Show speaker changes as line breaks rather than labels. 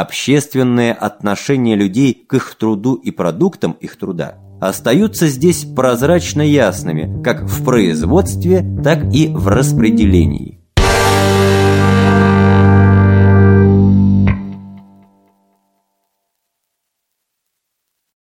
общественные отношения людей к их труду и продуктам их труда остаются здесь прозрачно ясными как в производстве, так и в распределении.